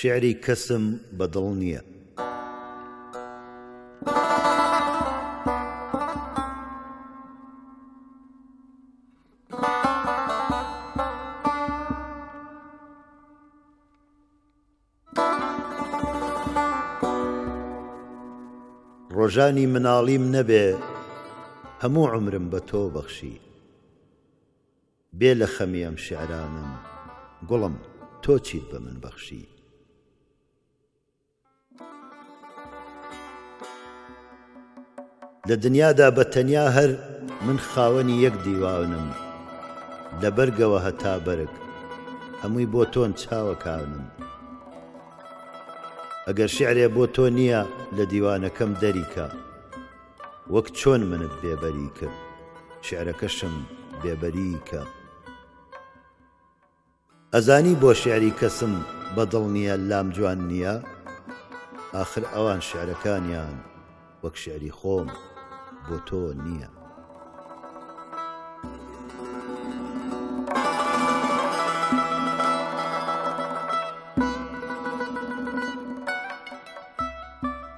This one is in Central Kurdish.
شیعری کەسم بە دڵ نییە. ڕۆژانی مناڵیم نەبێ هەموو عومرم بە تۆ بەخشی. بێ لە خەمی ئەم شیعرانەم گوڵم تۆ چیت بە من بەخشی؟ لە دنیادا بە تەنیا هەر من خاوەنی یەک دیوانم لە بەرگەوە هەتا بەرگ هەمووی بۆ تۆن چاوەکانم ئەگەر شعرێ بۆ تۆ نییە لە دیوانەکەم دەریکە وەک چۆن منت بێبەری کرد شعرەکەشم بێبەری کە. ئەزانی بۆ شعری کەسم بە دڵ نییە لام جوان نییە؟ ئاخر ئەوان شعرەکانیان وەک شعری خۆم بۆ تۆ نییە.